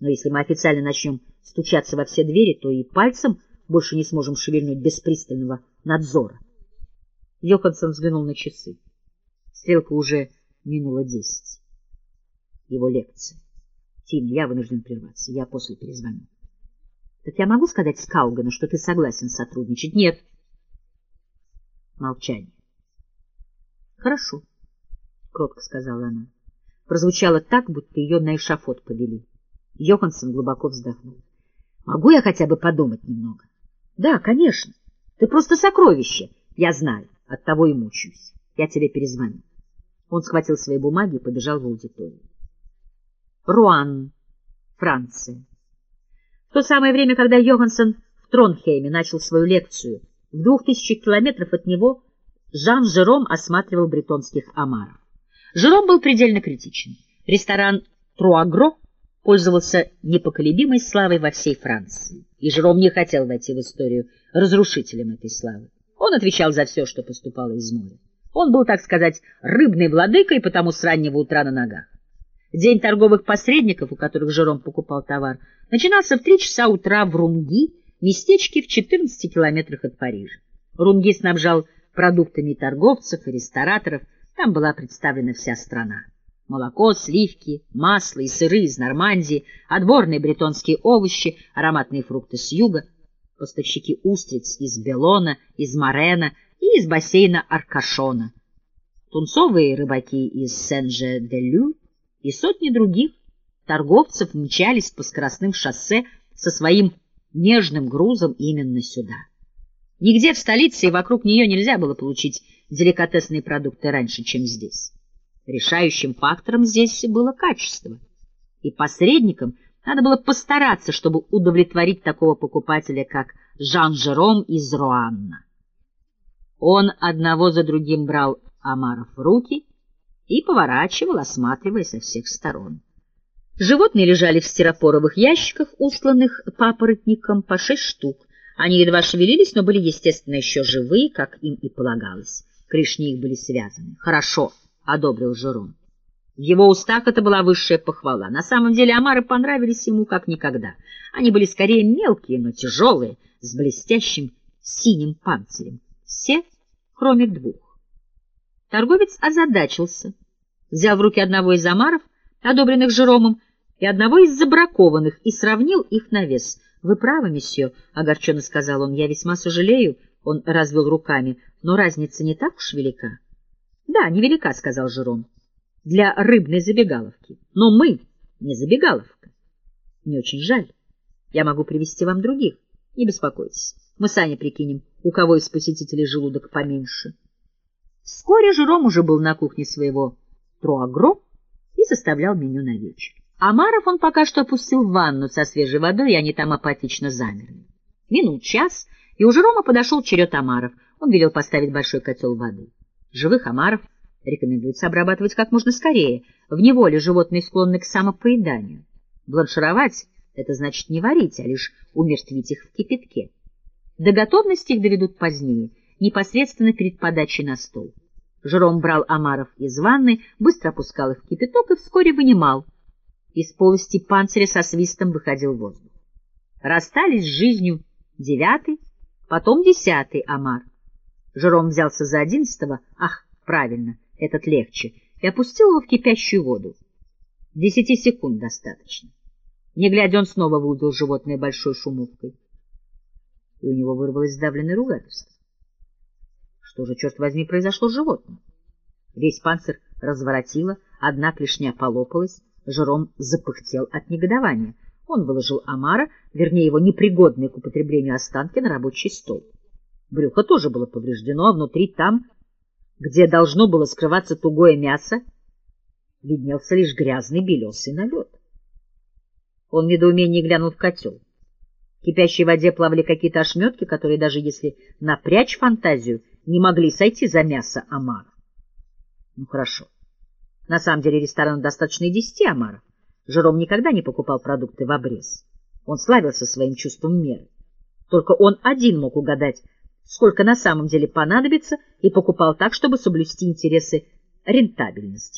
Но если мы официально начнем стучаться во все двери, то и пальцем больше не сможем шевельнуть без пристального надзора. Йоханссон взглянул на часы. Стрелка уже минула десять. Его лекция. Тим, я вынужден прерваться. Я после перезвоню. Так я могу сказать Скаугану, что ты согласен сотрудничать? Нет. Молчание. Хорошо, кротко сказала она. Прозвучало так, будто ее на эшафот повели. Йоханссон глубоко вздохнул. Могу я хотя бы подумать немного? Да, конечно. Ты просто сокровище. Я знаю. Оттого и мучаюсь. Я тебе перезвоню. Он схватил свои бумаги и побежал в аудиторию. Руан, Франция. В то самое время, когда Йоханссон в Тронхейме начал свою лекцию, в двух тысячах километров от него Жан Жером осматривал бретонских омаров. Жером был предельно критичен. Ресторан «Труагро» пользовался непоколебимой славой во всей Франции, и Жером не хотел войти в историю разрушителем этой славы. Он отвечал за все, что поступало из моря. Он был, так сказать, рыбной владыкой, потому с раннего утра на ногах. День торговых посредников, у которых Жером покупал товар, начинался в три часа утра в Рунги, местечке в 14 километрах от Парижа. Рунги снабжал продуктами торговцев и рестораторов, там была представлена вся страна. Молоко, сливки, масло и сыры из Нормандии, отборные бретонские овощи, ароматные фрукты с юга, поставщики устриц из Белона, из Марена и из бассейна Аркашона, тунцовые рыбаки из Сен-Же-де-Лю и сотни других торговцев мчались по скоростным шоссе со своим нежным грузом именно сюда. Нигде в столице и вокруг нее нельзя было получить деликатесные продукты раньше, чем здесь. Решающим фактором здесь было качество, и посредникам надо было постараться, чтобы удовлетворить такого покупателя, как Жан-Жером из Руанна. Он одного за другим брал омаров в руки и поворачивал, осматривая со всех сторон. Животные лежали в стиропоровых ящиках, устланных папоротником, по шесть штук. Они едва шевелились, но были, естественно, еще живые, как им и полагалось. Клешни их были связаны. «Хорошо», — одобрил Жерон. В его устах это была высшая похвала. На самом деле омары понравились ему как никогда. Они были скорее мелкие, но тяжелые, с блестящим синим панцирем. Все, кроме двух. Торговец озадачился. Взял в руки одного из омаров, одобренных Жеромом, и одного из забракованных, и сравнил их на вес. — Вы правы, месье, — огорченно сказал он, — я весьма сожалею, — он развел руками, — но разница не так уж велика. — Да, невелика, — сказал Жером, — для рыбной забегаловки. Но мы не забегаловка. Мне очень жаль. Я могу привести вам других. Не беспокойтесь, мы сами прикинем, у кого из посетителей желудок поменьше. Вскоре Жером уже был на кухне своего труагро и составлял меню на вечер. Амаров он пока что опустил в ванну со свежей водой, и они там апатично замерли. Минут час, и у Жерома подошел черед омаров. Он велел поставить большой котел воды. Живых омаров рекомендуется обрабатывать как можно скорее. В неволе животные склонны к самопоеданию. Бланшировать — это значит не варить, а лишь умертвить их в кипятке. До готовности их доведут позднее, непосредственно перед подачей на стол. Жером брал омаров из ванны, быстро опускал их в кипяток и вскоре вынимал — из полости панциря со свистом выходил воздух. Расстались с жизнью девятый, потом десятый омар. Жером взялся за одиннадцатого, ах, правильно, этот легче, и опустил его в кипящую воду. Десяти секунд достаточно. Не глядя, он снова выудил животное большой шумовкой. И у него вырвалось сдавленное ругательство. Что же, черт возьми, произошло с животным? Весь панцирь разворотило, одна клешня полопалась, Жером запыхтел от негодования. Он выложил омара, вернее его непригодные к употреблению останки, на рабочий стол. Брюхо тоже было повреждено, а внутри там, где должно было скрываться тугое мясо, виднелся лишь грязный белесый налет. Он в недоумении глянул в котел. В кипящей воде плавали какие-то ошметки, которые, даже если напрячь фантазию, не могли сойти за мясо омара. Ну, хорошо. На самом деле ресторану достаточно и десяти омаров. Жером никогда не покупал продукты в обрез. Он славился своим чувством меры. Только он один мог угадать, сколько на самом деле понадобится, и покупал так, чтобы соблюсти интересы рентабельности.